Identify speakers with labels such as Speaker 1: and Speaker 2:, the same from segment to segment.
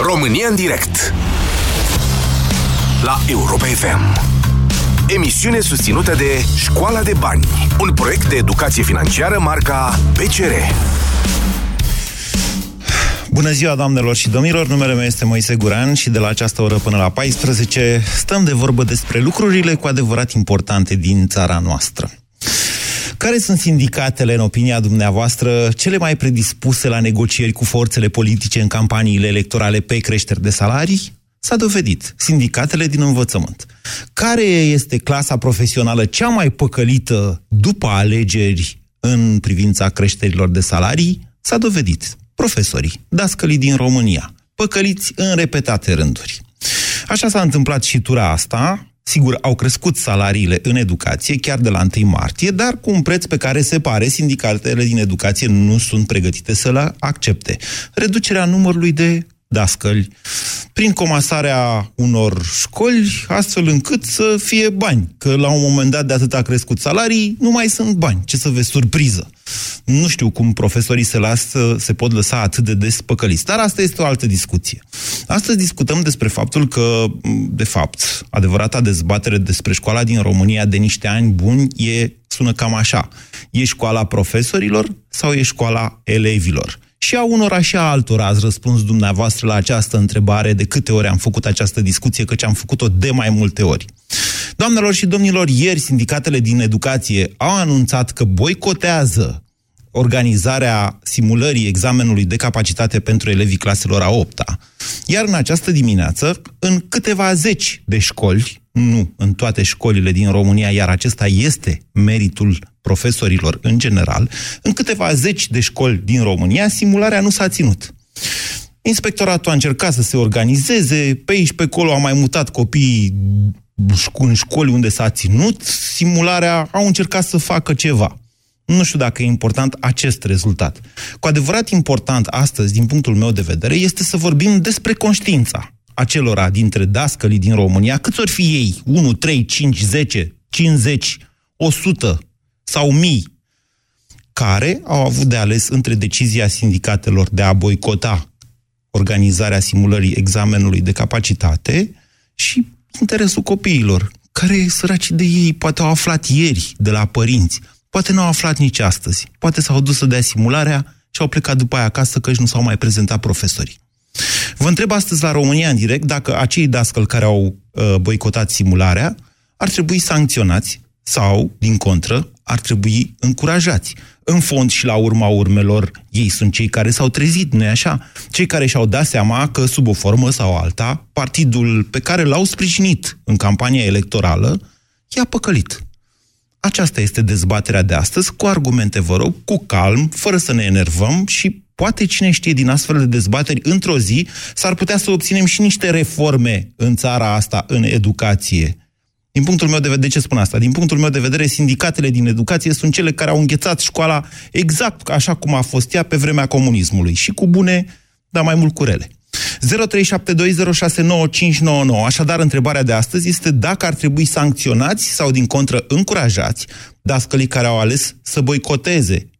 Speaker 1: România în direct La Europa FM Emisiune susținută de Școala de Bani Un proiect de educație financiară marca PCR
Speaker 2: Bună ziua, doamnelor și domnilor! Numele meu este Moise Guran și de la această oră până la 14 stăm de vorbă despre lucrurile cu adevărat importante din țara noastră. Care sunt sindicatele, în opinia dumneavoastră, cele mai predispuse la negocieri cu forțele politice în campaniile electorale pe creșteri de salarii? S-a dovedit. Sindicatele din învățământ. Care este clasa profesională cea mai păcălită după alegeri în privința creșterilor de salarii? S-a dovedit. Profesorii, dascălii din România, păcăliți în repetate rânduri. Așa s-a întâmplat și tura asta, Sigur, au crescut salariile în educație chiar de la 1 martie, dar cu un preț pe care se pare sindicatele din educație nu sunt pregătite să-l accepte. Reducerea numărului de dascăli, prin comasarea unor școli, astfel încât să fie bani. Că la un moment dat de atât a crescut salarii, nu mai sunt bani. Ce să vezi, surpriză. Nu știu cum profesorii se lasă, se pot lăsa atât de des păcăliți. Dar asta este o altă discuție. Astăzi discutăm despre faptul că, de fapt, adevărata dezbatere despre școala din România de niște ani buni e, sună cam așa. E școala profesorilor sau e școala elevilor? Și a unora și a altora ați răspuns dumneavoastră la această întrebare de câte ori am făcut această discuție, căci am făcut-o de mai multe ori. Doamnelor și domnilor, ieri sindicatele din educație au anunțat că boicotează organizarea simulării examenului de capacitate pentru elevii claselor a 8 -a. Iar în această dimineață, în câteva zeci de școli, nu în toate școlile din România, iar acesta este meritul profesorilor în general, în câteva zeci de școli din România, simularea nu s-a ținut. Inspectoratul a încercat să se organizeze, pe aici, pe acolo a mai mutat copiii în școli unde s-a ținut, simularea au încercat să facă ceva. Nu știu dacă e important acest rezultat. Cu adevărat important astăzi, din punctul meu de vedere, este să vorbim despre conștiința acelora dintre dascălii din România, câți ori fi ei, 1, 3, 5, 10, 50, 100 sau mii, care au avut de ales între decizia sindicatelor de a boicota organizarea simulării examenului de capacitate și interesul copiilor, care săraci de ei poate au aflat ieri de la părinți, poate nu au aflat nici astăzi, poate s-au dus să dea simularea și au plecat după aia acasă că nu s-au mai prezentat profesorii. Vă întreb astăzi la România în direct dacă acei dascăl care au uh, boicotat simularea ar trebui sancționați sau, din contră, ar trebui încurajați. În fond și la urma urmelor, ei sunt cei care s-au trezit, nu-i așa? Cei care și-au dat seama că, sub o formă sau alta, partidul pe care l-au sprijinit în campania electorală i-a păcălit. Aceasta este dezbaterea de astăzi, cu argumente, vă rog, cu calm, fără să ne enervăm și poate cine știe din astfel de dezbateri, într-o zi, s-ar putea să obținem și niște reforme în țara asta, în educație din punctul meu de vedere, de ce spun asta? Din punctul meu de vedere, sindicatele din educație sunt cele care au înghețat școala exact așa cum a fost ea pe vremea comunismului. Și cu bune, dar mai mult cu rele. 0372069599. Așadar, întrebarea de astăzi este dacă ar trebui sancționați sau, din contră, încurajați dascălii care au ales să boicoteze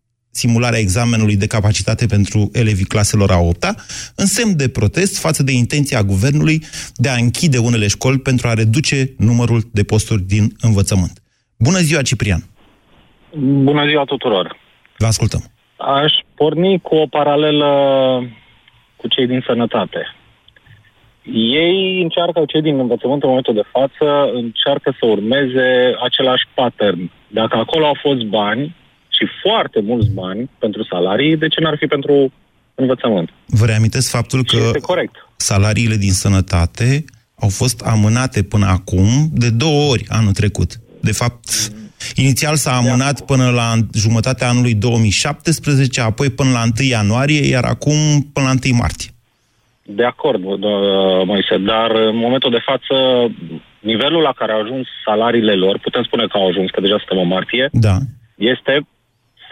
Speaker 2: simularea examenului de capacitate pentru elevii claselor a 8 -a, în semn de protest față de intenția guvernului de a închide unele școli pentru a reduce numărul de posturi din învățământ. Bună ziua, Ciprian!
Speaker 3: Bună ziua tuturor!
Speaker 2: Vă ascultăm!
Speaker 3: Aș porni cu o paralelă cu cei din sănătate. Ei încearcă, cei din învățământ în momentul de față, încearcă să urmeze același pattern. Dacă acolo au fost bani, și foarte mulți bani pentru salarii, de ce n-ar fi pentru învățământ?
Speaker 2: Vă reamintesc faptul că
Speaker 3: este corect.
Speaker 2: salariile din sănătate au fost amânate până acum de două ori anul trecut. De fapt, inițial s-a amânat până la jumătatea anului 2017, apoi până la 1 ianuarie, iar acum până la 1 martie.
Speaker 3: De acord, Moise, dar în momentul de față, nivelul la care au ajuns salariile lor, putem spune că au ajuns, că deja suntem în martie,
Speaker 2: da.
Speaker 3: este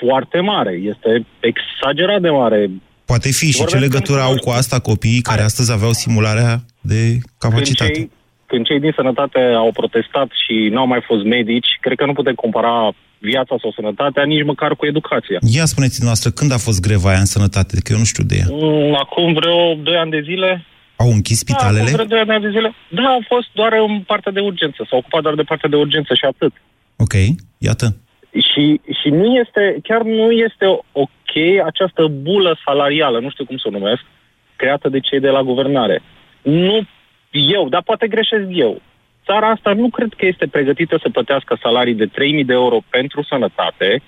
Speaker 3: foarte mare, este exagerat de mare.
Speaker 2: Poate fi și ce legătură au cu asta copiii care astăzi aveau simularea de capacitate?
Speaker 3: Când cei, când cei din sănătate au protestat și nu au mai fost medici, cred că nu putem compara viața sau sănătatea nici măcar cu educația.
Speaker 2: Ia spuneți noastră, când a fost greva aia în sănătate? Că eu nu știu de ea.
Speaker 3: Mm, acum vreo 2 ani de zile.
Speaker 2: Au închis spitalele?
Speaker 3: Da, de zile. da, a fost doar în partea de urgență. S-a ocupat doar de partea de urgență și atât.
Speaker 2: Ok, iată.
Speaker 3: Și, și nu este, chiar nu este ok această bulă salarială, nu știu cum să o numesc, creată de cei de la guvernare. Nu eu, dar poate greșesc eu. Țara asta nu cred că este pregătită să plătească salarii de 3.000 de euro pentru sănătate,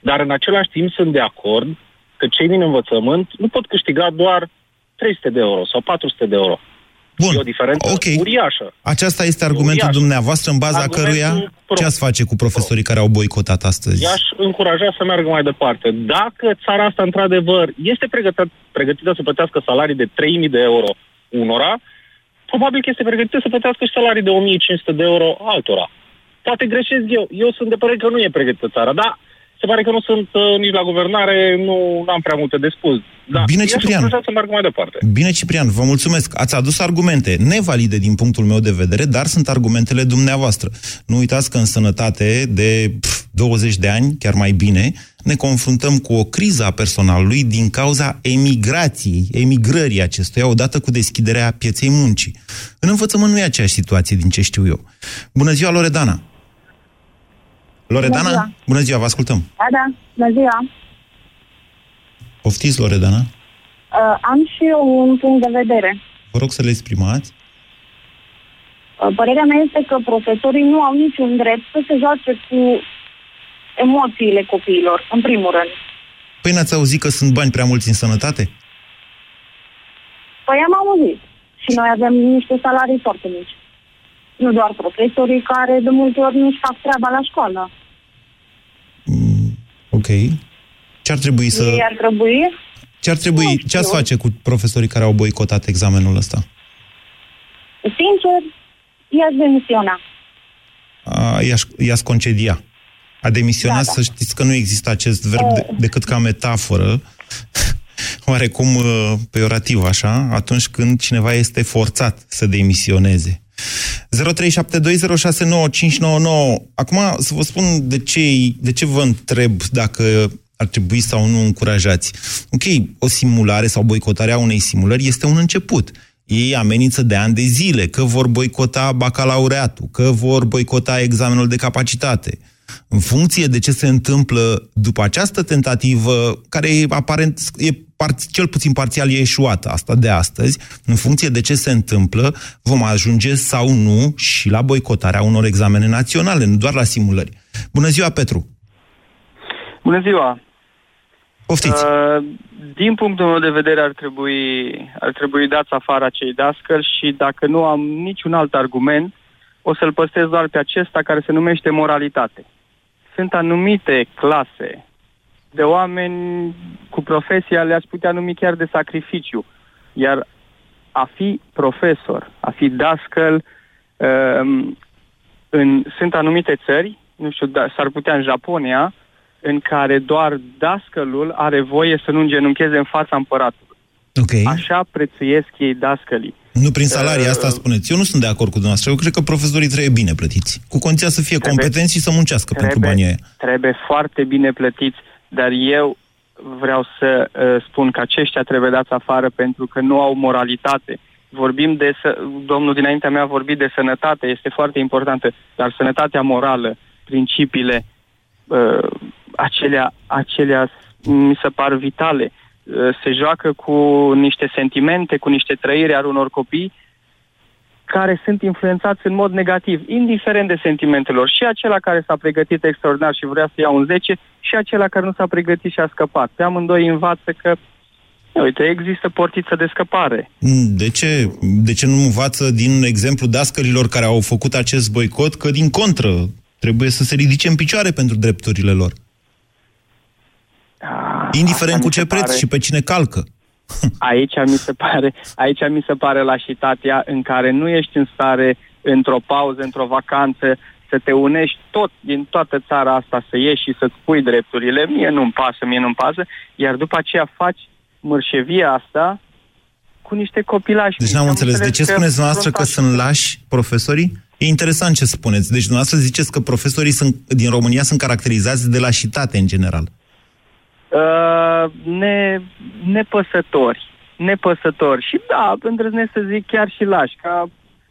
Speaker 3: dar în același timp sunt de acord că cei din învățământ nu pot câștiga doar 300 de euro sau 400 de euro.
Speaker 2: Bun.
Speaker 3: E o diferență
Speaker 2: okay.
Speaker 3: uriașă.
Speaker 2: Aceasta este argumentul uriașă. dumneavoastră în baza argumentul căruia pro. ce ați face cu profesorii pro. care au boicotat astăzi?
Speaker 3: I-aș încuraja să meargă mai departe. Dacă țara asta, într-adevăr, este pregătită, pregătită să plătească salarii de 3.000 de euro unora, probabil că este pregătită să plătească și salarii de 1.500 de euro altora. Poate greșesc eu. Eu sunt de părere că nu e pregătită țara, dar se pare că nu sunt uh, nici la guvernare, nu am prea multe de spus. Da,
Speaker 2: Bine, Ciprian.
Speaker 3: să meargă mai departe.
Speaker 2: Bine, Ciprian, vă mulțumesc. Ați adus argumente nevalide din punctul meu de vedere, dar sunt argumentele dumneavoastră. Nu uitați că în sănătate de pf, 20 de ani, chiar mai bine, ne confruntăm cu o criză a personalului din cauza emigrației, emigrării acestuia, odată cu deschiderea pieței muncii. În învățământ nu e aceeași situație, din ce știu eu. Bună ziua, Loredana! Loredana? Bună ziua, Bună ziua vă ascultăm.
Speaker 4: Da, da, bună ziua.
Speaker 2: Poftiți, Loredana?
Speaker 4: Uh, am și eu un punct de vedere.
Speaker 2: Vă rog să le exprimați.
Speaker 4: Uh, părerea mea este că profesorii nu au niciun drept să se joace cu emoțiile copiilor, în primul rând.
Speaker 2: Păi n-ați auzit că sunt bani prea mulți în sănătate?
Speaker 4: Păi am auzit. Și noi avem niște salarii foarte mici. Nu doar profesorii care de multe ori nu-și fac treaba la școală.
Speaker 2: Mm, ok. Ce ar trebui să...
Speaker 4: Ei ar trebui?
Speaker 2: Ce ar trebui... Ce ați face cu profesorii care au boicotat examenul ăsta?
Speaker 4: Sincer, i-aș demisiona.
Speaker 2: i-aș, concedia. A demisiona, da, da. să știți că nu există acest verb de, decât ca metaforă, oarecum uh, peorativ așa, atunci când cineva este forțat să demisioneze. 0372069599. Acum să vă spun de ce, de ce vă întreb dacă ar trebui sau nu încurajați. Ok, o simulare sau boicotarea unei simulări este un început. Ei amenință de ani de zile că vor boicota bacalaureatul, că vor boicota examenul de capacitate. În funcție de ce se întâmplă după această tentativă, care e aparent e par- cel puțin parțial e eșuată, asta de astăzi, în funcție de ce se întâmplă, vom ajunge sau nu și la boicotarea unor examene naționale, nu doar la simulări. Bună ziua, Petru!
Speaker 5: Bună ziua!
Speaker 2: Poftiți! Uh,
Speaker 5: din punctul meu de vedere ar trebui, ar trebui dați afară acei dascări și dacă nu am niciun alt argument, o să-l păstrez doar pe acesta care se numește moralitate. Sunt anumite clase de oameni cu profesia le-ați putea numi chiar de sacrificiu. Iar a fi profesor, a fi dascăl, um, în, sunt anumite țări, nu știu, da, s-ar putea în Japonia, în care doar dascălul are voie să nu îngenuncheze în fața împăratului.
Speaker 2: Okay.
Speaker 5: Așa prețuiesc ei dascălii.
Speaker 2: Nu prin salarii, asta uh, spuneți. Eu nu sunt de acord cu dumneavoastră. Eu cred că profesorii trebuie bine plătiți. Cu condiția să fie trebuie, competenți și să muncească
Speaker 5: trebuie,
Speaker 2: pentru banii aia.
Speaker 5: Trebuie foarte bine plătiți dar eu vreau să uh, spun că aceștia trebuie dați afară pentru că nu au moralitate. Vorbim de, să, domnul dinaintea mea a vorbit de sănătate, este foarte importantă, dar sănătatea morală, principiile, uh, acelea, acelea mi se par vitale. Uh, se joacă cu niște sentimente, cu niște trăiri al unor copii care sunt influențați în mod negativ, indiferent de sentimentelor. Și acela care s-a pregătit extraordinar și vrea să ia un 10 și acela care nu s-a pregătit și a scăpat. Pe amândoi învață că Uite, există portiță de scăpare.
Speaker 2: Mm, de ce? De ce nu învață din exemplu dascărilor care au făcut acest boicot că, din contră, trebuie să se ridice în picioare pentru drepturile lor? A, Indiferent cu ce preț pare... și pe cine calcă.
Speaker 5: Aici mi se pare, aici mi se pare lașitatea în care nu ești în stare într-o pauză, într-o vacanță, să te unești tot din toată țara asta, să ieși și să-ți pui drepturile. Mie nu-mi pasă, mie nu-mi pasă, iar după aceea faci mărșevia asta cu niște copilași.
Speaker 2: Deci n-am înțeles. De ce spuneți noastră că sunt lași profesorii? E interesant ce spuneți. Deci dumneavoastră ziceți că profesorii sunt, din România sunt caracterizați de lașitate în general.
Speaker 5: Uh, ne, nepăsători. nepăsători și da, îndrăznesc să zic chiar și lași, ca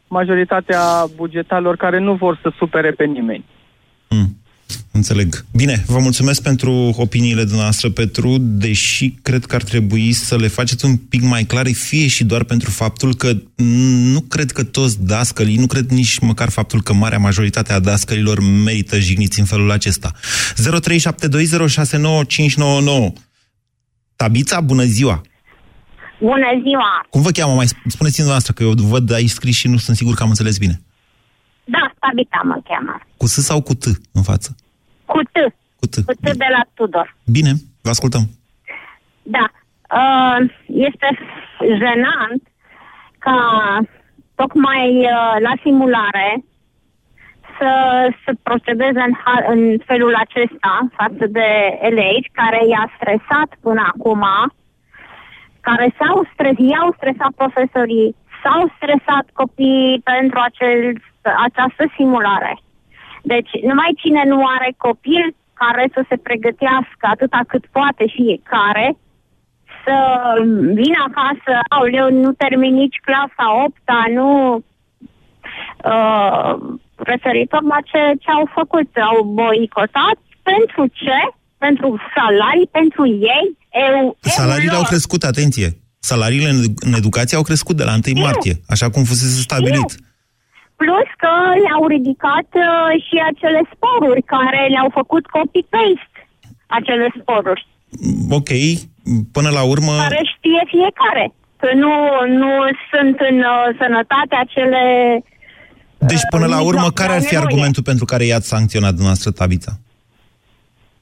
Speaker 5: majoritatea bugetarilor care nu vor să supere pe nimeni.
Speaker 2: Mm. Înțeleg. Bine, vă mulțumesc pentru opiniile dumneavoastră, Petru, deși cred că ar trebui să le faceți un pic mai clare, fie și doar pentru faptul că nu cred că toți dascălii, nu cred nici măcar faptul că marea majoritate a dascălilor merită jigniți în felul acesta. 0372069599 Tabița, bună ziua!
Speaker 6: Bună ziua!
Speaker 2: Cum vă cheamă? Mai spuneți-mi dumneavoastră, că eu văd aici scris și nu sunt sigur că am înțeles bine.
Speaker 6: Da, Tabita mă cheamă.
Speaker 2: Cu S sau cu T în față?
Speaker 6: Cu T.
Speaker 2: Cu T.
Speaker 6: Cu T de la Tudor.
Speaker 2: Bine, vă ascultăm.
Speaker 6: Da. Uh, este jenant ca tocmai uh, la simulare să se procedeze în, în felul acesta față de elegi care i-a stresat până acum, care s-au stres, i-au stresat profesorii, s-au stresat copiii pentru acel, această simulare. Deci numai cine nu are copil care să se pregătească atâta cât poate fiecare, să vină acasă, aoleu, nu termin nici clasa 8 nu uh, referitor la ce, ce au făcut. Au boicotat pentru ce? Pentru salarii, pentru ei? Eu,
Speaker 2: Salariile au crescut, atenție! Salariile în, în educație au crescut de la 1 martie, așa cum fusese stabilit. Eu.
Speaker 6: Plus că le-au ridicat uh, și acele sporuri care le-au făcut copy-paste, acele sporuri.
Speaker 2: Ok, până la urmă...
Speaker 6: Care știe fiecare, că nu, nu sunt în uh, sănătate acele...
Speaker 2: Deci până la urmă, care ar fi argumentul pentru care i-ați sancționat dumneavoastră Tabița?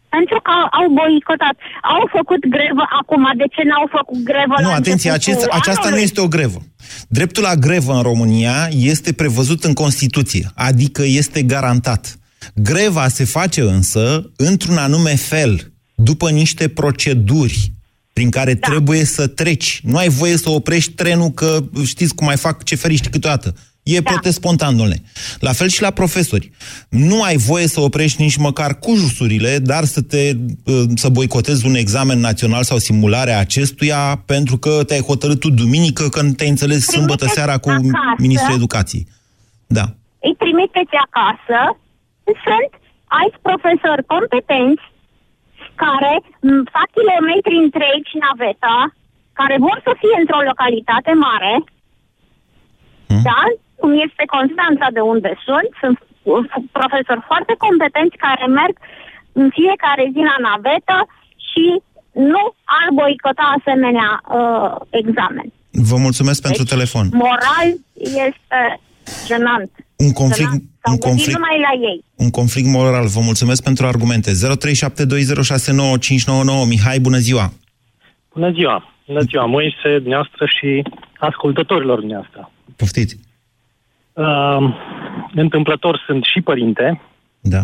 Speaker 6: Pentru că au boicotat. Au făcut grevă acum. De ce n-au făcut grevă
Speaker 2: Nu,
Speaker 6: la
Speaker 2: atenție, acest, aceasta nu este o grevă. Dreptul la grevă în România este prevăzut în Constituție, adică este garantat. Greva se face însă într-un anume fel, după niște proceduri prin care da. trebuie să treci. Nu ai voie să oprești trenul că știți cum mai fac ceferiști câteodată. E da. protest spontan, domnule. La fel și la profesori. Nu ai voie să oprești nici măcar cursurile, dar să te uh, să boicotezi un examen național sau simularea acestuia pentru că te-ai hotărât tu duminică când te-ai înțeles Trimiteți sâmbătă seara cu acasă. Ministrul Educației. Da.
Speaker 6: Îi trimiteți acasă. Sunt alți profesori competenți care fac kilometri întregi naveta, care vor să fie într-o localitate mare, hmm? da? Cum este Constanța de unde sunt, sunt profesori foarte competenți care merg în fiecare zi la navetă și nu ar boicota asemenea uh, examen.
Speaker 2: Vă mulțumesc deci, pentru telefon.
Speaker 6: Moral este genant.
Speaker 2: Un conflict, un conflict,
Speaker 6: numai la ei.
Speaker 2: un conflict moral. Vă mulțumesc pentru argumente. 0372069599 Mihai, bună ziua!
Speaker 7: Bună ziua! Bună ziua, Moise, dumneavoastră și ascultătorilor dumneavoastră.
Speaker 2: Poftiți!
Speaker 7: Uh, întâmplător sunt și părinte.
Speaker 2: Da.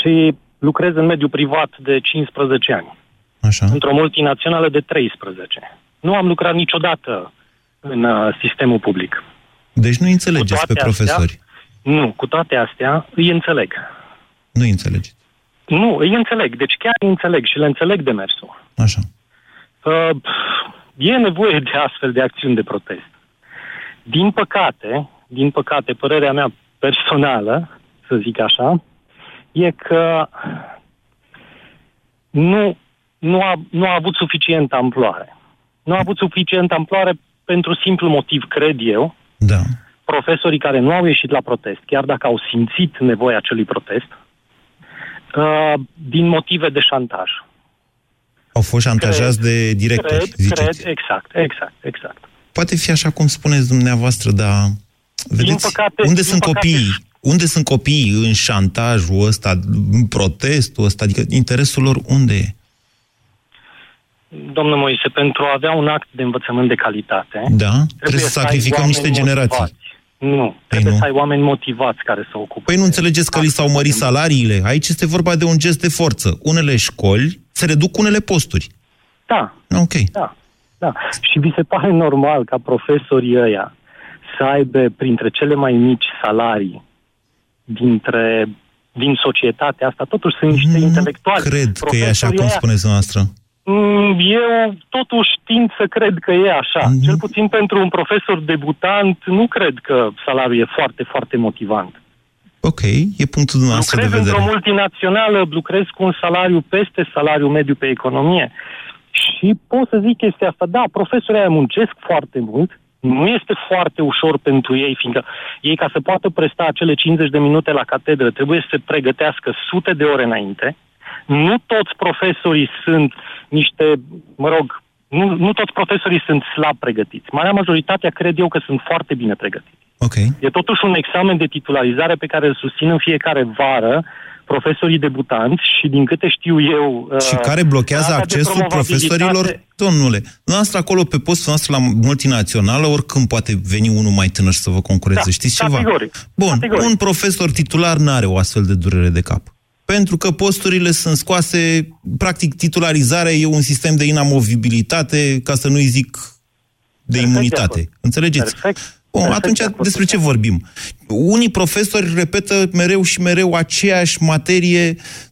Speaker 7: Și lucrez în mediul privat de 15 ani.
Speaker 2: Așa.
Speaker 7: Într-o multinațională de 13. Nu am lucrat niciodată în uh, sistemul public.
Speaker 2: Deci nu înțelegeți pe profesori?
Speaker 7: Astea, nu, cu toate astea îi înțeleg.
Speaker 2: Nu îi înțelegeți?
Speaker 7: Nu, îi înțeleg. Deci chiar îi înțeleg și le înțeleg de mersul.
Speaker 2: Așa.
Speaker 7: Uh, e nevoie de astfel de acțiuni de protest. Din păcate, din păcate, părerea mea personală, să zic așa, e că nu, nu, a, nu a avut suficientă amploare. Nu a avut suficientă amploare pentru simplu motiv, cred eu,
Speaker 2: da.
Speaker 7: profesorii care nu au ieșit la protest, chiar dacă au simțit nevoia acelui protest, uh, din motive de șantaj.
Speaker 2: Au fost șantajați
Speaker 7: cred,
Speaker 2: de directori,
Speaker 7: cred,
Speaker 2: ziceți.
Speaker 7: Cred, exact, exact, exact.
Speaker 2: Poate fi așa cum spuneți dumneavoastră, dar vedeți, păcate, unde sunt păcate, copiii? Unde sunt copiii în șantajul ăsta, în protestul ăsta? Adică interesul lor unde e?
Speaker 7: Domnul Moise, pentru a avea un act de învățământ de calitate...
Speaker 2: Da? Trebuie, trebuie să sacrificăm niște generații.
Speaker 7: Motivați. Nu, păi trebuie nu. să ai oameni motivați care să ocupe.
Speaker 2: Păi nu înțelegeți că li s-au mărit salariile? Aici este vorba de un gest de forță. Unele școli se reduc unele posturi.
Speaker 7: Da.
Speaker 2: Ok.
Speaker 7: Da. Da. Și vi se pare normal ca profesorii ăia să aibă printre cele mai mici salarii dintre din societatea asta, totuși sunt niște
Speaker 2: nu
Speaker 7: intelectuali.
Speaker 2: cred că e așa cum spuneți noastră.
Speaker 7: Mm, Eu totuși tind să cred că e așa.
Speaker 2: Mhm.
Speaker 7: Cel puțin pentru un profesor debutant, nu cred că salariul e foarte, foarte motivant.
Speaker 2: Ok, e punctul dumneavoastră de
Speaker 7: Lucrez
Speaker 2: vedere.
Speaker 7: într-o multinațională, lucrez cu un salariu peste salariul mediu pe economie. Și pot să zic chestia asta. Da, profesorii aia muncesc foarte mult, nu este foarte ușor pentru ei, fiindcă ei, ca să poată presta acele 50 de minute la catedră, trebuie să se pregătească sute de ore înainte. Nu toți profesorii sunt niște, mă rog, nu, nu toți profesorii sunt slab pregătiți. Marea majoritatea cred eu că sunt foarte bine pregătiți.
Speaker 2: Ok.
Speaker 7: E totuși un examen de titularizare pe care îl susțin în fiecare vară profesorii debutanți și din câte știu eu...
Speaker 2: Și
Speaker 7: uh,
Speaker 2: care blochează
Speaker 7: rata de
Speaker 2: accesul
Speaker 7: promovabilitate-
Speaker 2: profesorilor? Domnule, noastră acolo pe postul noastră la multinațională, oricând poate veni unul mai tânăr să vă concureze.
Speaker 7: Da,
Speaker 2: Știți ceva?
Speaker 7: categoric.
Speaker 2: Bun,
Speaker 7: Categoric.
Speaker 2: un profesor titular nu are o astfel de durere de cap. Pentru că posturile sunt scoase, practic titularizarea e un sistem de inamovibilitate, ca să nu-i zic de
Speaker 7: Perfect de
Speaker 2: imunitate.
Speaker 7: acord.
Speaker 2: Înțelegeți?
Speaker 7: Perfect.
Speaker 2: Bun,
Speaker 7: Perfect
Speaker 2: atunci
Speaker 7: de acord
Speaker 2: despre
Speaker 7: cu
Speaker 2: ce vorbim? Unii profesori repetă mereu și mereu aceeași materie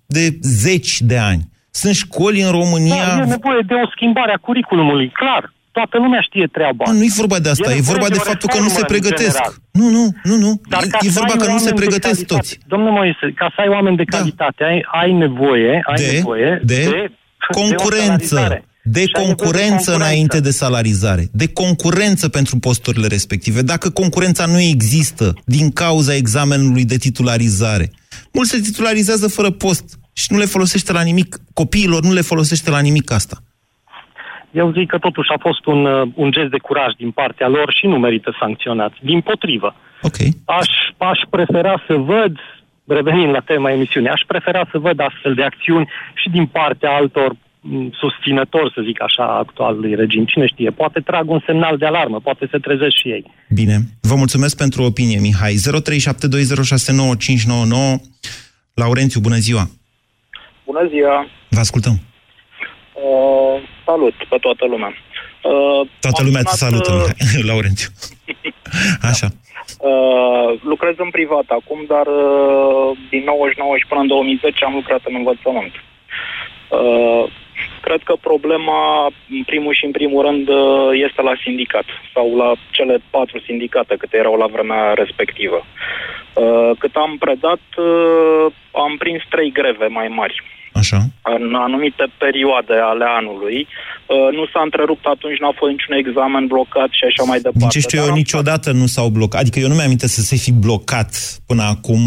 Speaker 2: de zeci de ani. Sunt școli în România...
Speaker 7: Da, e nevoie de o schimbare a curriculumului, clar. Toată lumea știe treaba.
Speaker 2: Nu, nu e vorba de asta,
Speaker 7: E
Speaker 2: e,
Speaker 7: nevoie
Speaker 2: vorba
Speaker 7: de
Speaker 2: de
Speaker 7: o
Speaker 2: faptul că nu se
Speaker 7: reformă în
Speaker 2: pregătesc.
Speaker 7: general.
Speaker 2: Nu, nu, nu, nu.
Speaker 7: Dar ca
Speaker 2: e
Speaker 7: să
Speaker 2: vorba
Speaker 7: ai
Speaker 2: că nu se
Speaker 7: oameni de
Speaker 2: pregătesc
Speaker 7: calitate-
Speaker 2: toți.
Speaker 7: Domnul Moise, ca să ai oameni de
Speaker 2: Da.
Speaker 7: calitate, ai, ai nevoie, ai
Speaker 2: De,
Speaker 7: nevoie
Speaker 2: de,
Speaker 7: de, o
Speaker 2: concurență.
Speaker 7: salarizare.
Speaker 2: De
Speaker 7: Și ai nevoie de
Speaker 2: concurență
Speaker 7: concurență.
Speaker 2: înainte de salarizare. De concurență pentru posturile respective. Dacă concurența nu există din cauza examenului de titularizare, mulți se titularizează fără post și nu le folosește la nimic. Copiilor nu le folosește la nimic asta.
Speaker 7: Eu zic că totuși a fost un, uh, un gest de curaj din partea lor și nu merită sancționați. Din potrivă.
Speaker 2: Ok.
Speaker 7: Aș, aș prefera să văd, revenind la tema emisiunii, aș prefera să văd astfel de acțiuni și din partea altor m, susținători, să zic așa, actualului regim. Cine știe, poate trag un semnal de alarmă, poate se trezesc și ei.
Speaker 2: Bine. Vă mulțumesc pentru opinie, Mihai. 0372069599. Laurențiu, bună ziua.
Speaker 8: Bună ziua!
Speaker 2: Vă ascultăm.
Speaker 8: Uh, salut pe toată lumea! Uh,
Speaker 2: Toată
Speaker 8: am
Speaker 2: lumea te
Speaker 8: sunat,
Speaker 2: salută,
Speaker 8: uh,
Speaker 2: Mihai. Laurențiu. Așa.
Speaker 8: Uh, lucrez în privat acum, dar uh, din 99 și până în 2010 am lucrat în învățământ. Uh, cred că problema, în primul și în primul rând, uh, este la sindicat sau la cele patru sindicate câte erau la vremea respectivă. Uh, cât am predat, uh, am prins trei greve mai mari.
Speaker 2: Așa.
Speaker 8: în anumite perioade ale anului. Uh, Nu s-a întrerupt atunci, n-a fost niciun examen blocat și așa mai departe.
Speaker 2: Din ce știu
Speaker 8: Dar
Speaker 2: eu,
Speaker 8: am
Speaker 2: niciodată nu s-au blocat. Adică eu nu mi-am aminte să se fi blocat până acum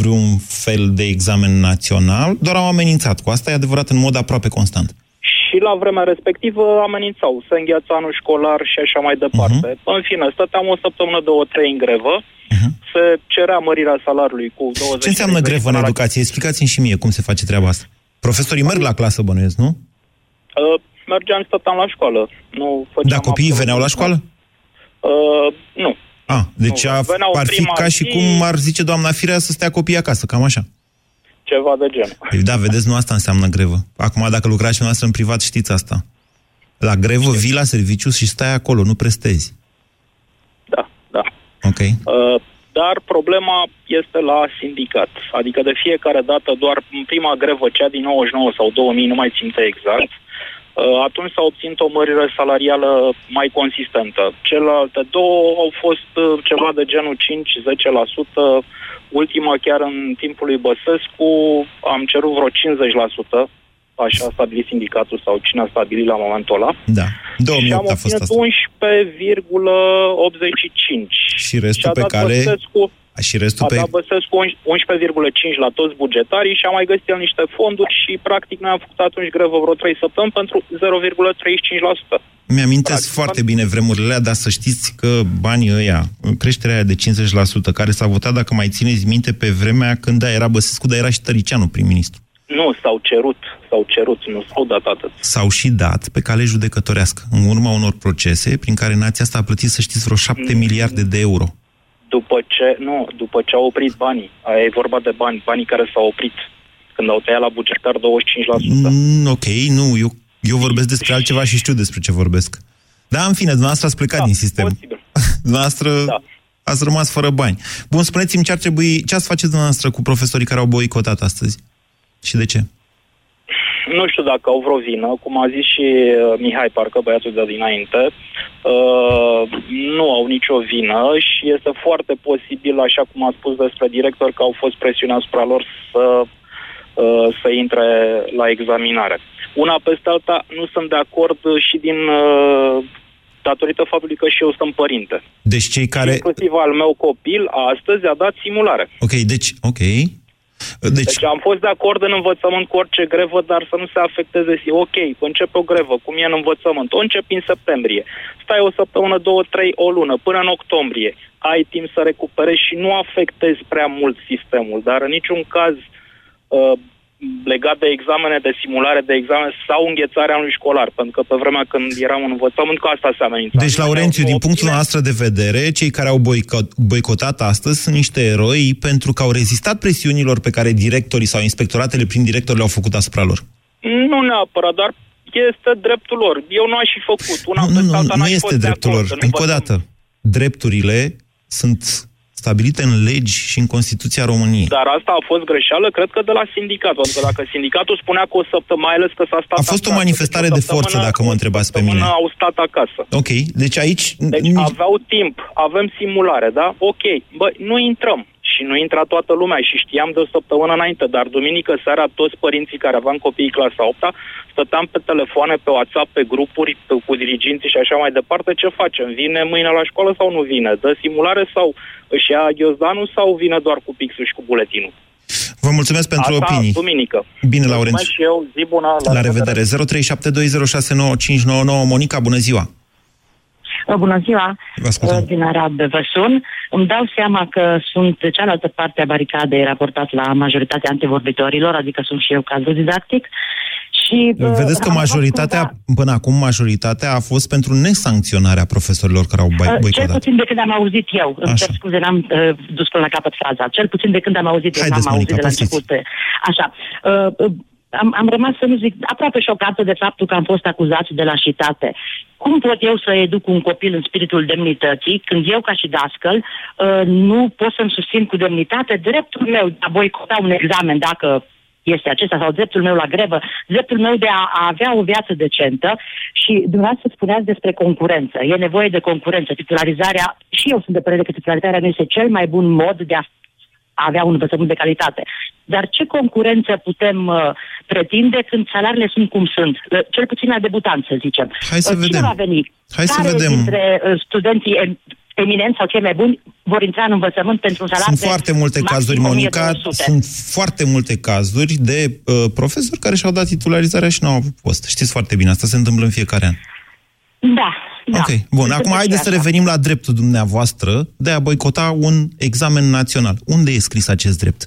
Speaker 2: vreun fel de examen național, doar au amenințat. Cu asta e adevărat în mod aproape constant.
Speaker 8: Și la vremea respectivă amenințau să îngheață anul școlar și așa mai departe. Uh-huh. În fine, stăteam o săptămână, două, trei în grevă.
Speaker 2: Uh-huh.
Speaker 8: Se cerea mărirea salariului cu 20
Speaker 2: Ce înseamnă grevă în educație? Explicați-mi și mie cum se face treaba asta. Profesorii merg la clasă, bănuiesc, nu?
Speaker 8: Uh, mergeam, stăteam la școală. Nu făceam
Speaker 2: Da, copiii
Speaker 8: absolut
Speaker 2: veneau la
Speaker 8: nimic.
Speaker 2: școală?
Speaker 8: Uh, nu.
Speaker 2: A, deci
Speaker 8: Nu,
Speaker 2: a,
Speaker 8: veneau
Speaker 2: ar fi
Speaker 8: prima
Speaker 2: ca și
Speaker 8: zi-
Speaker 2: cum ar zice doamna Firea să stea copiii acasă, cam așa.
Speaker 8: Ceva de genul.
Speaker 2: Păi da, vedeți, nu asta înseamnă grevă. Acum, dacă lucrați și noastră în privat, știți asta. La grevă vii la serviciu și stai acolo, nu prestezi.
Speaker 8: Da, da.
Speaker 2: Ok?
Speaker 8: Uh, dar problema este la sindicat. Adică de fiecare dată, doar în prima grevă, cea din 99 sau 2000, nu mai ținte exact, uh, atunci s-a obținut o mărire salarială mai consistentă. Celelalte două au fost uh, ceva de genul 5-10%, ultima chiar în timpul lui Băsescu am cerut vreo 50%, așa a stabilit sindicatul sau cine a stabilit la momentul ăla.
Speaker 2: Da.
Speaker 8: și
Speaker 2: 2008
Speaker 8: am
Speaker 2: a fost
Speaker 8: obținut
Speaker 2: asta.
Speaker 8: 11,85.
Speaker 2: Și restul
Speaker 8: a
Speaker 2: pe
Speaker 8: dat
Speaker 2: care...
Speaker 8: Băsescu,
Speaker 2: Și restul
Speaker 8: a
Speaker 2: pe...
Speaker 8: dat Băsescu 11,5 la toți bugetarii și a mai găsit el niște fonduri și practic noi am făcut atunci grevă vreo 3 săptămâni pentru 0,35%.
Speaker 2: Mi-amintesc
Speaker 8: Practic,
Speaker 2: foarte bine vremurile alea, dar să știți că banii ăia, creșterea aia de 50%, care s-a votat, dacă mai țineți minte, pe vremea când da, era Băsescu, dar era și Tăricianu prim-ministru.
Speaker 8: Nu, s-au cerut, s-au cerut, nu s-au dat atât.
Speaker 2: S-au și dat pe cale judecătorească, în urma unor procese prin care nația asta a plătit, să știți, vreo 7 miliarde de euro.
Speaker 8: După ce, nu, după ce au oprit banii, aia e vorba de bani, banii care s-au oprit, când au tăiat la bugetar 25%.
Speaker 2: Mm, ok, nu, eu, eu vorbesc despre altceva și știu despre ce vorbesc. Da, în fine, dumneavoastră ați plecat
Speaker 8: Da,
Speaker 2: din sistem.
Speaker 8: posibil.
Speaker 2: dumneavoastră
Speaker 8: Da.
Speaker 2: ați rămas fără bani. Bun, spuneți-mi ce ar trebui, ce ați face dumneavoastră cu profesorii care au boicotat astăzi? Și de ce?
Speaker 8: nu știu dacă au vreo vină, cum a zis și uh, Mihai, parcă băiatul de dinainte, uh, nu au nicio vină și este foarte posibil, așa cum a spus despre director, că au fost presiuni asupra lor să, uh, să intre la examinare. Una peste alta, nu sunt de acord și din uh, datorită faptului că și eu sunt părinte.
Speaker 2: Deci cei care...
Speaker 8: Inclusiv al meu copil, astăzi a dat simulare.
Speaker 2: Ok, deci, ok.
Speaker 8: Deci... deci am fost de acord în învățământ cu orice grevă, dar să nu se afecteze. Ok, începe o grevă, cum e în învățământ. O începi în septembrie. Stai o săptămână, două, trei, o lună, până în octombrie. Ai timp să recuperezi și nu afectezi prea mult sistemul, dar în niciun caz uh, legat de examene, de simulare de examene sau înghețarea anului școlar, pentru că pe vremea când eram în învățământ, cu asta se amenința.
Speaker 2: Deci, Laurențiu, din punctul nostru de vedere, cei care au boicot, boicotat astăzi sunt niște eroi pentru că au rezistat presiunilor pe care directorii sau inspectoratele prin directori le-au făcut asupra lor.
Speaker 8: Nu neapărat, dar este dreptul lor. Eu nu aș fi făcut. Una
Speaker 2: nu, nu, nu, nu este dreptul lor. Încă o dată, drepturile sunt stabilite în legi și în Constituția României.
Speaker 8: Dar asta a fost greșeală, cred că de la sindicat. Pentru că dacă sindicatul spunea că o săptămână, mai ales că s-a stat
Speaker 2: A fost acasă, o manifestare de forță, dacă mă întrebați pe mine.
Speaker 8: au stat acasă.
Speaker 2: Ok, deci aici...
Speaker 8: Deci aveau timp, avem simulare, da? Ok, băi, nu intrăm și nu intra toată lumea și știam de o săptămână înainte, dar duminică seara toți părinții care aveam copiii clasa 8 stăteam pe telefoane, pe WhatsApp, pe grupuri, pe, cu diriginții și așa mai departe, ce facem? Vine mâine la școală sau nu vine? Dă simulare sau își ia ghiozdanul sau vine doar cu pixul și cu buletinul?
Speaker 2: Vă mulțumesc pentru
Speaker 8: Asta,
Speaker 2: opinii.
Speaker 8: duminică.
Speaker 2: Bine, Laurențiu.
Speaker 8: și eu, zi bună.
Speaker 2: La, la revedere. revedere. 0372069599. Monica, bună ziua.
Speaker 9: Bună ziua, din Arad vă sun. Îmi dau seama că sunt de cealaltă parte a baricadei raportat la majoritatea antevorbitorilor, adică sunt și eu cadru didactic. Și,
Speaker 2: Vedeți că majoritatea, cumva... până acum, majoritatea a fost pentru nesancționarea profesorilor care au boicotat.
Speaker 9: Cel puțin de când am auzit eu. Îmi cer scuze, n-am uh, dus până la capăt fraza. Cel puțin de când am auzit eu,
Speaker 2: n-am
Speaker 9: auzit de la început. Așa. Uh, am, am rămas, să nu zic, aproape șocată de faptul că am fost acuzați de lașitate. Cum pot eu să educ un copil în spiritul demnității, când eu, ca și dascăl, uh, nu pot să-mi susțin cu demnitate dreptul meu de a boicota un examen, dacă este acesta, sau dreptul meu la grevă, dreptul meu de a, a avea o viață decentă și dumneavoastră spuneați despre concurență. E nevoie de concurență. Titularizarea, și eu sunt de părere că titularizarea nu este cel mai bun mod de a avea un învățământ de calitate. Dar ce concurență putem uh, pretinde când salariile sunt cum sunt? Uh, cel puțin la debutanți, să zicem.
Speaker 2: Hai să
Speaker 9: uh, Cine
Speaker 2: vedem.
Speaker 9: va veni?
Speaker 2: Hai
Speaker 9: Care
Speaker 2: să vedem.
Speaker 9: dintre uh, studenții eminenți sau cei mai buni vor intra în învățământ pentru un salariu
Speaker 2: Sunt foarte multe cazuri, Monica, sunt foarte multe cazuri de uh, profesori care și-au dat titularizarea și n-au avut post. Știți foarte bine, asta se întâmplă în fiecare an.
Speaker 9: Da, da.
Speaker 2: Ok, bun. Acum haideți să revenim la dreptul dumneavoastră de a boicota un examen național. Unde e scris acest drept?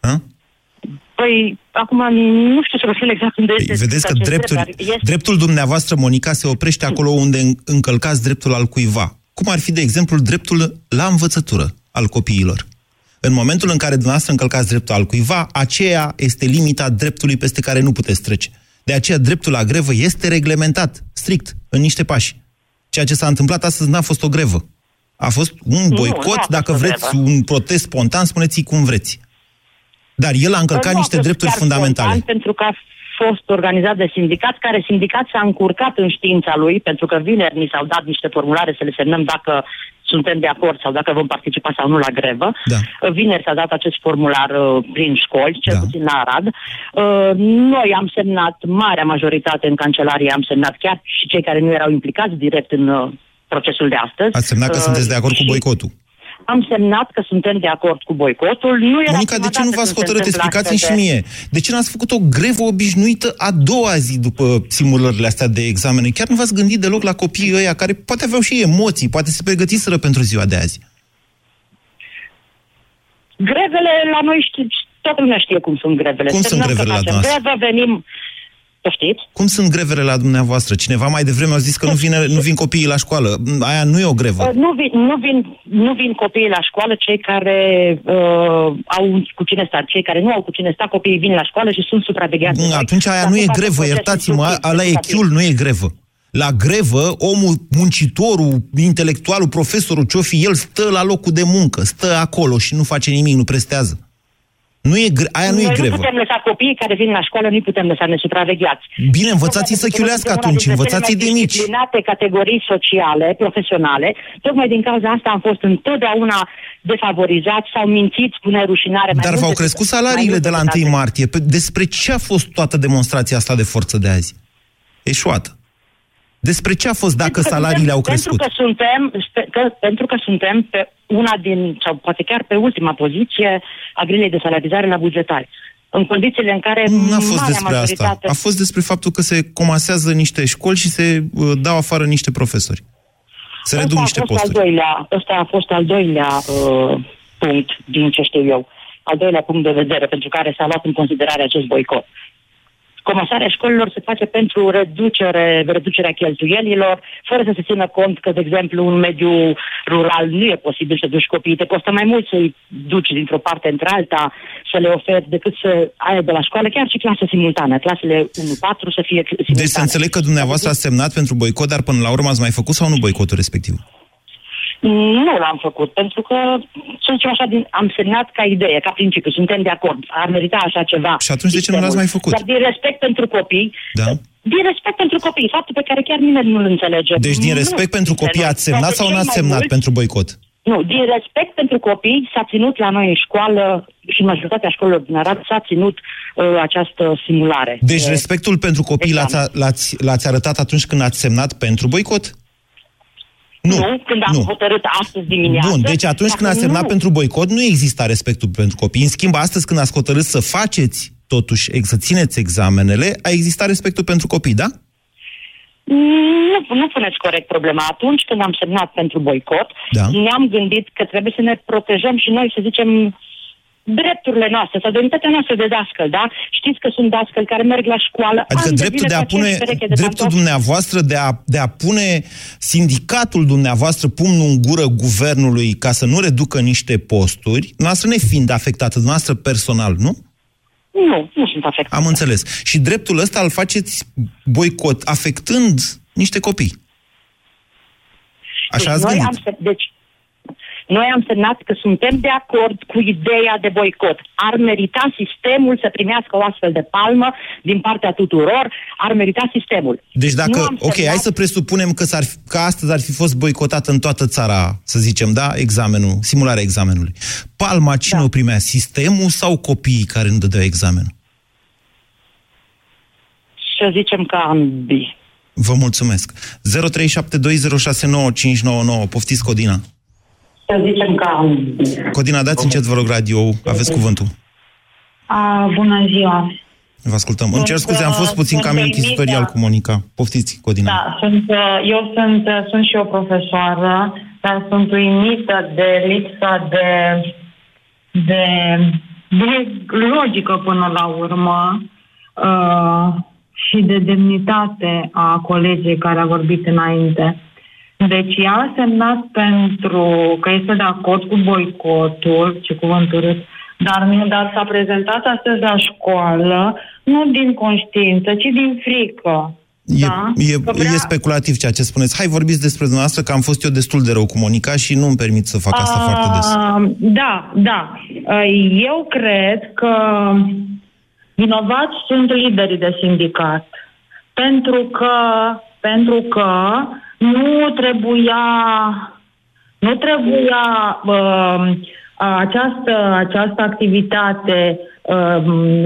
Speaker 2: Ha?
Speaker 9: Păi, acum nu știu să vă spun exact unde
Speaker 2: păi,
Speaker 9: este
Speaker 2: Vedeți că dreptul,
Speaker 9: drept, este...
Speaker 2: dreptul dumneavoastră, Monica, se oprește acolo unde încălcați dreptul al cuiva. Cum ar fi, de exemplu, dreptul la învățătură al copiilor. În momentul în care dumneavoastră încălcați dreptul al cuiva, aceea este limita dreptului peste care nu puteți trece. De aceea, dreptul la grevă este reglementat, strict, în niște pași. Ceea ce s-a întâmplat astăzi n-a fost o grevă. A fost un boicot, nu, dacă vreți, grevă. un protest spontan, spuneți cum vreți. Dar el a încălcat
Speaker 9: nu
Speaker 2: niște drepturi fundamentale.
Speaker 9: Spontan, pentru că a fost organizat de sindicat, care sindicat s-a încurcat în știința lui, pentru că vineri ni s-au dat niște formulare să le semnăm dacă suntem de acord sau dacă vom participa sau nu la grevă.
Speaker 2: Da.
Speaker 9: Vineri s-a dat acest formular uh, prin școli, cel da. puțin la Arad. Uh, noi am semnat, marea majoritate în cancelarie am semnat, chiar și cei care nu erau implicați direct în uh, procesul de astăzi.
Speaker 2: Ați semnat că uh, sunteți de acord cu boicotul
Speaker 9: am semnat că suntem de acord cu boicotul. Nu era
Speaker 2: Monica, de ce nu v-ați hotărât? Explicați-mi și mie. De ce n-ați făcut o grevă obișnuită a doua zi după simulările astea de examene? Chiar nu v-ați gândit deloc la copiii ăia care poate aveau și emoții, poate se pregătiseră pentru ziua de azi?
Speaker 9: Grevele la noi știu, toată lumea știe cum sunt grevele.
Speaker 2: Cum sunt grevele la noastră?
Speaker 9: Grevă, venim, știți?
Speaker 2: Cum sunt grevele la dumneavoastră? Cineva mai devreme a zis că nu, vine, nu vin copiii la școală. Aia nu e o grevă. Uh,
Speaker 9: nu, vin, nu, vin, nu vin copiii la școală, cei care uh, au cu cine sta. Cei care nu au cu cine sta, copiii vin la școală și sunt supravegheați.
Speaker 2: Mm, atunci aia nu e grevă, iertați-mă, ăla e chiul, nu e grevă. La grevă, omul, muncitorul, intelectualul, profesorul, ce-o fi, el stă la locul de muncă, stă acolo și nu face nimic, nu prestează. Nu e, gre- aia nu
Speaker 9: Noi
Speaker 2: e
Speaker 9: nu
Speaker 2: grevă.
Speaker 9: putem lăsa copiii care vin la școală, nu putem lăsa nesupravegheați.
Speaker 2: Bine, învățați-i să chiulească atunci, învățați-i de mici.
Speaker 9: Disciplinate categorii sociale, profesionale, tocmai din cauza asta am fost întotdeauna defavorizați sau mințiți cu nerușinare. mai
Speaker 2: Dar
Speaker 9: mult
Speaker 2: v-au
Speaker 9: decât-
Speaker 2: crescut
Speaker 9: mai
Speaker 2: salariile
Speaker 9: mult
Speaker 2: de la
Speaker 9: decât
Speaker 2: 1
Speaker 9: atât.
Speaker 2: martie. Pe- Despre ce a fost toată demonstrația asta de forță de azi? Eșuată. Despre ce a fost dacă
Speaker 9: Pentru că
Speaker 2: salariile
Speaker 9: suntem-
Speaker 2: au crescut?
Speaker 9: Pentru că suntem, spe- că, pentru că suntem pe una din, sau poate chiar pe ultima poziție a grilei de salarizare la bugetari. În condițiile în care
Speaker 2: Nu a fost
Speaker 9: marea
Speaker 2: despre asta.
Speaker 9: majoritate...
Speaker 2: A fost despre faptul că se comasează niște școli și se uh, dau afară niște profesori. Se
Speaker 9: Ăsta
Speaker 2: reduc
Speaker 9: a
Speaker 2: niște
Speaker 9: fost
Speaker 2: posturi.
Speaker 9: Al doilea, ăsta a fost al doilea uh, punct din ce știu eu. Al doilea punct de vedere pentru care s-a luat în considerare acest boicot. Comasarea școlilor se face pentru reducere, reducerea cheltuielilor, fără să se țină cont că, de exemplu, în mediul rural nu e posibil să duci copiii. Te costă mai mult să-i duci dintr-o parte într-alta, să le oferi, decât să ai de la școală, chiar și clasă simultană. Clasele 1-4 să fie simultane.
Speaker 2: Deci să înțeleg că dumneavoastră ați semnat pentru boicot, dar până la urmă ați mai făcut sau nu boicotul respectiv?
Speaker 9: Nu l-am făcut, pentru că, să zicem așa, din, am semnat ca idee, ca principiu, suntem de acord, ar merita așa ceva.
Speaker 2: Și atunci de ce nu l-ați mai făcut?
Speaker 9: Dar din respect pentru copii,
Speaker 2: Da?
Speaker 9: din respect pentru copii, faptul pe care chiar nimeni nu-l înțelege.
Speaker 2: Deci din
Speaker 9: Nu
Speaker 2: respect pentru
Speaker 9: înțeleg.
Speaker 2: copii ați semnat
Speaker 9: Poate
Speaker 2: sau
Speaker 9: cei
Speaker 2: n-ați
Speaker 9: mai
Speaker 2: semnat
Speaker 9: mulți-
Speaker 2: pentru boicot?
Speaker 9: Nu, din respect pentru copii s-a ținut la noi în școală și în majoritatea școlilor din Arad s-a ținut uh, această simulare.
Speaker 2: Deci
Speaker 9: Uh,
Speaker 2: respectul pentru copii l-ați, l-ați, l-ați arătat atunci când ați semnat pentru boicot? Nu,
Speaker 9: nu, când am
Speaker 2: nu.
Speaker 9: hotărât astăzi dimineață.
Speaker 2: Bun, deci atunci
Speaker 9: dacă
Speaker 2: când ați semnat
Speaker 9: nu-
Speaker 2: pentru boicot, nu exista respectul pentru copii. În schimb, astăzi când ați hotărât să faceți, totuși, ex- să țineți examenele, a existat respectul pentru copii, da?
Speaker 9: Nu, nu puneți corect problema. Atunci când am semnat pentru boicot,
Speaker 2: Da.
Speaker 9: ne-am gândit că trebuie să ne protejăm și noi, să zicem, drepturile noastre sau demnitatea noastră de dascăl, da? Știți că sunt dascăli care merg la școală
Speaker 2: Adică
Speaker 9: ani de
Speaker 2: dreptul
Speaker 9: zile
Speaker 2: de a
Speaker 9: cu aceeași
Speaker 2: pune,
Speaker 9: pereche de
Speaker 2: dreptul
Speaker 9: pantofi.
Speaker 2: dumneavoastră de a, de a pune sindicatul dumneavoastră pumnul în gură guvernului ca să nu reducă niște posturi, noastră ne fiind afectată, noastră personal, nu?
Speaker 9: Nu, nu sunt afectat.
Speaker 2: Am înțeles. Și dreptul ăsta îl faceți boicot, afectând niște copii. Așa ați
Speaker 9: deci, noi
Speaker 2: gândit.
Speaker 9: am, se- deci, noi am semnat că suntem de acord cu ideea de boicot. Ar merita sistemul să primească o astfel de palmă din partea tuturor, ar merita sistemul.
Speaker 2: Deci
Speaker 9: Nu
Speaker 2: dacă,
Speaker 9: am
Speaker 2: ok,
Speaker 9: semnat-
Speaker 2: hai să presupunem că, s-ar, fi- că astăzi ar fi fost boicotat în toată țara, să zicem, da, examenul, simularea examenului. Palma cine
Speaker 9: Da.
Speaker 2: o primea, sistemul sau copiii care nu dădeau examenul?
Speaker 9: Să zicem că ambii.
Speaker 2: Vă mulțumesc. 0372069599. Poftiți, Codina.
Speaker 9: Să zicem că ambii.
Speaker 2: Codina, dați încet, vă rog, radio. Aveți cuvântul.
Speaker 10: A, bună ziua!
Speaker 2: Vă ascultăm. Îmi cer
Speaker 10: Sunt,
Speaker 2: scuze, am fost puțin
Speaker 10: sunt
Speaker 2: cam
Speaker 10: uimită.
Speaker 2: inchizitorial cu Monica. Poftiți, Codina.
Speaker 10: Da, sunt, uh, eu sunt, uh, sunt și o profesoară, dar sunt uimită de lipsa de, de, de logică până la urmă uh, și de demnitate a colegii care a vorbit înainte. Deci ea a semnat pentru că este de acord cu boicotul, ce cuvânt urât, dar, nu, dar s-a prezentat astăzi la școală nu din conștiință, ci din frică.
Speaker 2: E,
Speaker 10: Da,
Speaker 2: e,
Speaker 10: că vrea-
Speaker 2: e speculativ ceea ce spuneți. Hai, vorbiți despre dumneavoastră, că am fost eu destul de rău cu Monica și nu îmi permit să fac asta foarte des.
Speaker 10: Ah, Da, da. Ah, Eu cred că vinovați sunt liderii de sindicat. Pentru că, pentru că nu trebuia, nu trebuia uh, această, această activitate uh,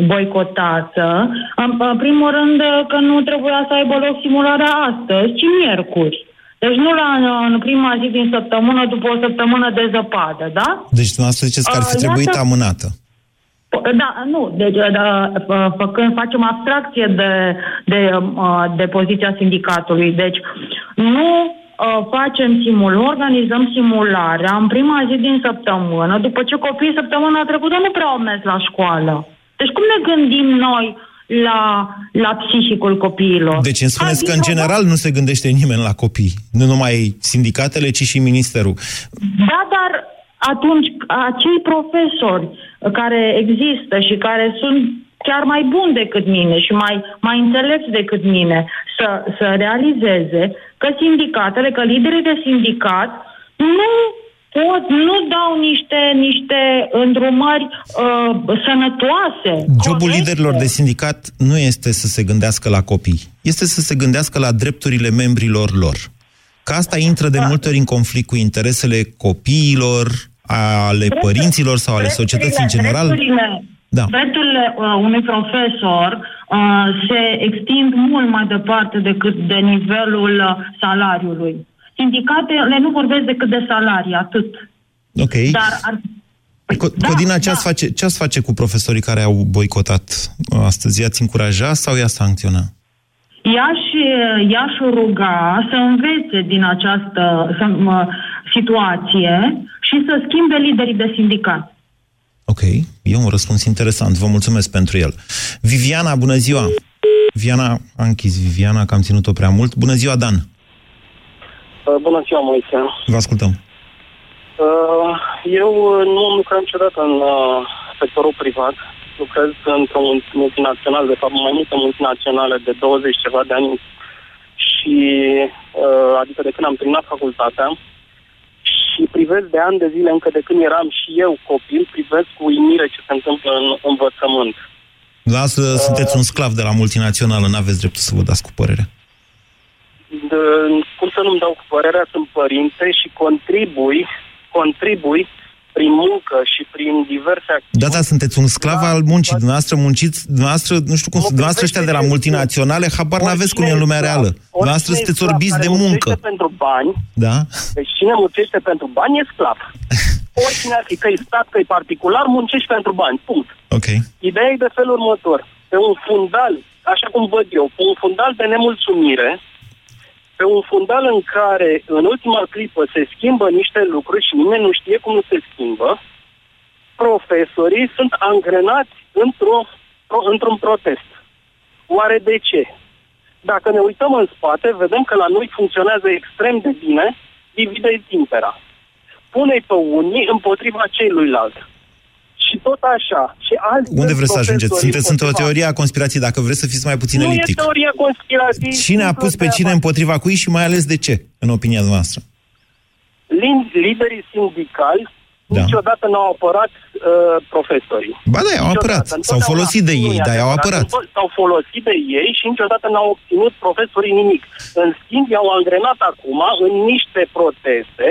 Speaker 10: boicotată. În, în primul rând că nu trebuia să aibă loc simularea astăzi, ci miercuri. Deci nu la în prima zi din săptămână, după o săptămână de zăpadă, da?
Speaker 2: Deci dumneavoastră ziceți că ar fi
Speaker 10: Ah,
Speaker 2: trebuit
Speaker 10: iată-
Speaker 2: amânată.
Speaker 10: Da, nu, deci da, fă- făcând, facem abstracție de, de, uh, de poziția sindicatului. Deci nu uh, facem simul, nu organizăm simularea în prima zi din săptămână, după ce copiii săptămâna trecută nu prea au mers la școală. Deci cum ne gândim noi la, la psihicul copiilor?
Speaker 2: Deci îmi spuneți
Speaker 10: Adică,
Speaker 2: că în general nu se gândește nimeni la copii. Nu numai sindicatele, ci și ministerul.
Speaker 10: Da, dar atunci acei profesori care există și care sunt chiar mai buni decât mine și mai, mai înțelepți decât mine să, să realizeze că sindicatele, că liderii de sindicat nu pot, nu dau niște, niște îndrumări uh, sănătoase.
Speaker 2: Jobul
Speaker 10: corecte.
Speaker 2: liderilor de sindicat nu este să se gândească la copii, este să se gândească la drepturile membrilor lor. Că asta intră de multe ori în conflict cu interesele copiilor, ale părinților sau ale societății în general.
Speaker 10: Drepturile,
Speaker 2: Da.
Speaker 10: drepturile uh, unui profesor uh, se extind mult mai departe decât de nivelul uh, salariului. Sindicatele nu vorbesc decât de salarii, atât.
Speaker 2: Ok.
Speaker 10: Dar ar,
Speaker 2: Co-
Speaker 10: da,
Speaker 2: Codina, ce
Speaker 10: da.
Speaker 2: ați face, ce ați face cu profesorii care au boicotat uh, astăzi? I-ați încuraja sau i-ați sancționa?
Speaker 10: I-aș, i-aș ruga să învețe din această să, mă, situație și să schimbe liderii de sindicat.
Speaker 2: Ok, e un răspuns interesant. Vă mulțumesc pentru el. Viviana, bună ziua! Viviana, a închis Viviana, că am ținut-o prea mult. Bună ziua, Dan!
Speaker 11: Uh, Bună ziua, Moise.
Speaker 2: Vă ascultăm.
Speaker 11: Uh, Eu uh, nu am lucrat niciodată în uh, sectorul privat. Lucrez într-o mul- multinațională, de fapt mai multe multinaționale de 20 ceva de ani și uh, adică de când am terminat facultatea și privesc de ani de zile încă de când eram și eu copil, privesc cu uimire ce se întâmplă în învățământ.
Speaker 2: Lasă, sunteți un sclav de la multinațională, n-aveți dreptul să vă dați cu părerea.
Speaker 11: De, cum să nu-mi dau cu părerea, sunt părinte și contribui, contribui prin muncă și prin diverse acțiuni.
Speaker 2: Da, da, sunteți un sclav al muncii. Dumneavoastră munciți, dumneavoastră, nu știu cum,
Speaker 11: Mă
Speaker 2: dumneavoastră ăștia de la
Speaker 11: privește
Speaker 2: multinaționale, habar n-aveți cum e în lumea
Speaker 11: Oricine
Speaker 2: reală.
Speaker 11: sclav,
Speaker 2: Dumneavoastră
Speaker 11: oricine
Speaker 2: sunteți
Speaker 11: sclav
Speaker 2: orbiți
Speaker 11: care
Speaker 2: de muncă.
Speaker 11: muncește pentru bani,
Speaker 2: Da?
Speaker 11: deci cine muncește pentru bani e sclav. Oricine ar fi, că e stat, că e particular, muncești pentru bani, punct.
Speaker 2: Ok.
Speaker 11: Ideea e de felul următor. Pe un fundal, așa cum văd eu, pe un fundal de nemulțumire, pe un fundal în care în ultima clipă se schimbă niște lucruri și nimeni nu știe cum se schimbă, profesorii sunt angrenați într-o, pro- într-un protest. Oare de ce? Dacă ne uităm în spate, vedem că la noi funcționează extrem de bine divide impera. Pune-i pe unii împotriva celuilalt. Și tot așa. Și alți
Speaker 2: Unde vreți să ajungeți?
Speaker 11: profesori
Speaker 2: Sunteți într-o
Speaker 11: împotriva-
Speaker 2: teorie a conspirației, dacă vreți să fiți mai puțin
Speaker 11: Nu e
Speaker 2: eliptic.
Speaker 11: teoria conspirației.
Speaker 2: Cine a
Speaker 11: simplă
Speaker 2: pus pe
Speaker 11: treaba.
Speaker 2: cine împotriva cui și mai ales de ce, în opinia noastră?
Speaker 11: Lin- Liderii sindicali
Speaker 2: Da.
Speaker 11: niciodată n-au apărat uh, profesorii.
Speaker 2: Ba da, i-au apărat.
Speaker 11: Niciodată.
Speaker 2: S-au folosit de
Speaker 11: Nu
Speaker 2: ei,
Speaker 11: e
Speaker 2: dar i-au
Speaker 11: adevărat.
Speaker 2: apărat.
Speaker 11: S-au folosit de ei și niciodată n-au obținut profesorii nimic. În schimb, i-au angrenat acum în niște proteste,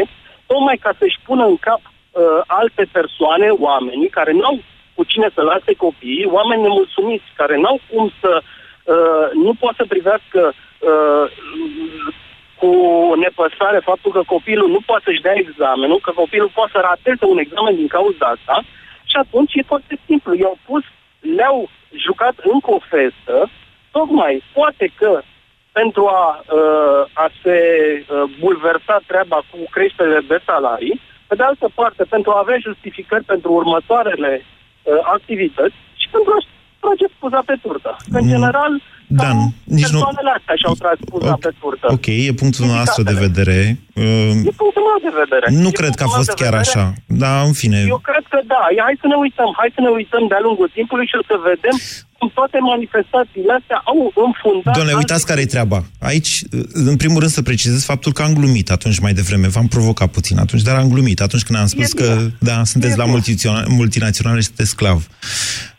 Speaker 11: tocmai ca să-și pună în cap uh, alte persoane, oamenii care n-au cu cine să lase copiii, oameni nemulțumiți, care n-au cum să... Uh, nu pot să privească uh, cu nepăsare faptul că copilul nu poate să-și dea examenul, că copilul poate să rateze un examen din cauza asta și atunci e foarte simplu. I-au pus, le-au jucat încă o festă, tocmai poate că pentru a, uh, a se uh, bulversa treaba cu creșterile de salarii, pe de altă parte, pentru a avea justificări pentru următoarele uh, activități și pentru a trage spuza pe turtă. În
Speaker 2: Mm,
Speaker 11: general,
Speaker 2: Da,
Speaker 11: cam
Speaker 2: nici nu...
Speaker 11: persoanele astea și-au tras spuza pe turtă.
Speaker 2: Ok, e punctul nostru de vedere. Uh,
Speaker 11: E punctul meu de vedere.
Speaker 2: Nu
Speaker 11: E
Speaker 2: cred că a
Speaker 11: punctul meu
Speaker 2: fost
Speaker 11: de
Speaker 2: chiar
Speaker 11: vedere.
Speaker 2: așa. Dar, în fine,
Speaker 11: Eu cred că da. Ia, Hai să ne uităm. Hai să ne uităm de-a lungul timpului și să vedem cum toate manifestațiile astea au înfundat...
Speaker 2: Doamne, uitați care e treaba. Aici, în primul rând, să precizez faptul că am glumit atunci mai devreme. V-am provocat puțin atunci, dar am glumit atunci când am spus
Speaker 11: E
Speaker 2: că,
Speaker 11: bine.
Speaker 2: da, sunteți
Speaker 11: E
Speaker 2: la
Speaker 11: bine.
Speaker 2: multiționa- multinaționale și sunteți sclav.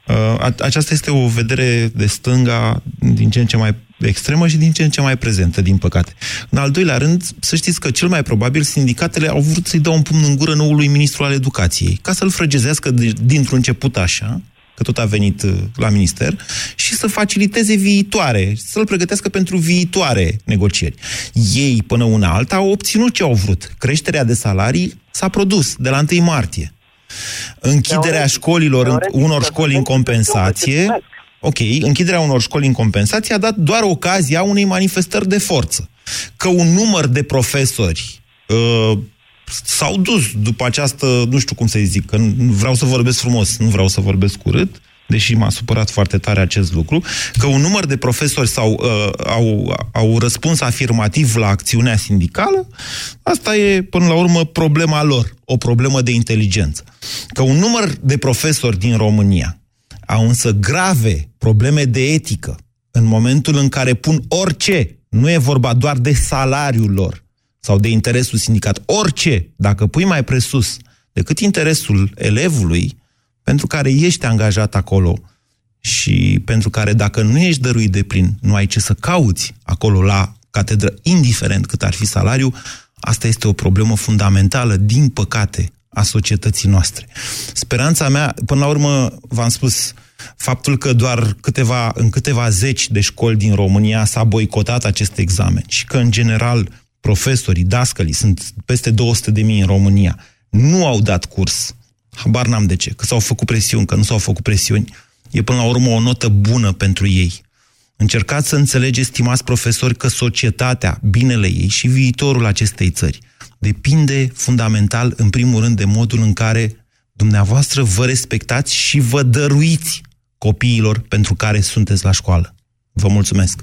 Speaker 2: Uh, a- aceasta este o vedere de stânga din ce în ce mai extremă și din ce în ce mai prezentă, din păcate. În al doilea rând, să știți că cel mai probabil sindicatele au vrut să-i dea un pumn în gură noului ministru al educației, ca să-l frăgezească de, dintr-un început așa, că tot a venit uh, la minister, și să faciliteze viitoare, să-l pregătească pentru viitoare negocieri. Ei, până una alta, au obținut ce au vrut. Creșterea de salarii s-a produs de la 1 martie. Închiderea
Speaker 11: Teoretic.
Speaker 2: școlilor, în-
Speaker 11: Teoretic,
Speaker 2: unor
Speaker 11: să
Speaker 2: școli în
Speaker 11: vedem ce se
Speaker 2: compensație,
Speaker 11: întâmplă, ce
Speaker 2: ok, închiderea unor școli în compensație a dat doar ocazia unei manifestări de forță. Că un număr de profesori uh, s-au dus după această, nu știu cum să-i zic, că nu vreau să vorbesc frumos, nu vreau să vorbesc urât, deși m-a supărat foarte tare acest lucru, că un număr de profesori s-au, uh, au, au răspuns afirmativ la acțiunea sindicală, asta e, până la urmă, problema lor, o problemă de inteligență. Că un număr de profesori din România au însă grave probleme de etică în momentul în care pun orice, nu e vorba doar de salariul lor, sau de interesul sindicat, orice, dacă pui mai presus decât interesul elevului pentru care ești angajat acolo și pentru care dacă nu ești dăruit de plin, nu ai ce să cauți acolo la catedră, indiferent cât ar fi salariu, asta este o problemă fundamentală, din păcate, a societății noastre. Speranța mea, până la urmă, v-am spus, faptul că doar câteva, în câteva zeci de școli din România s-a boicotat acest examen și că, în general, profesorii, dascălii, sunt peste 200 de mii în România, nu au dat curs. Habar n-am de ce, că s-au făcut presiuni, că nu s-au făcut presiuni. E până la urmă o notă bună pentru ei. Încercați să înțelegeți, stimați profesori, că societatea, binele ei și viitorul acestei țări depinde fundamental, în primul rând, de modul în care dumneavoastră vă respectați și vă dăruiți copiilor pentru care sunteți la școală. Vă mulțumesc!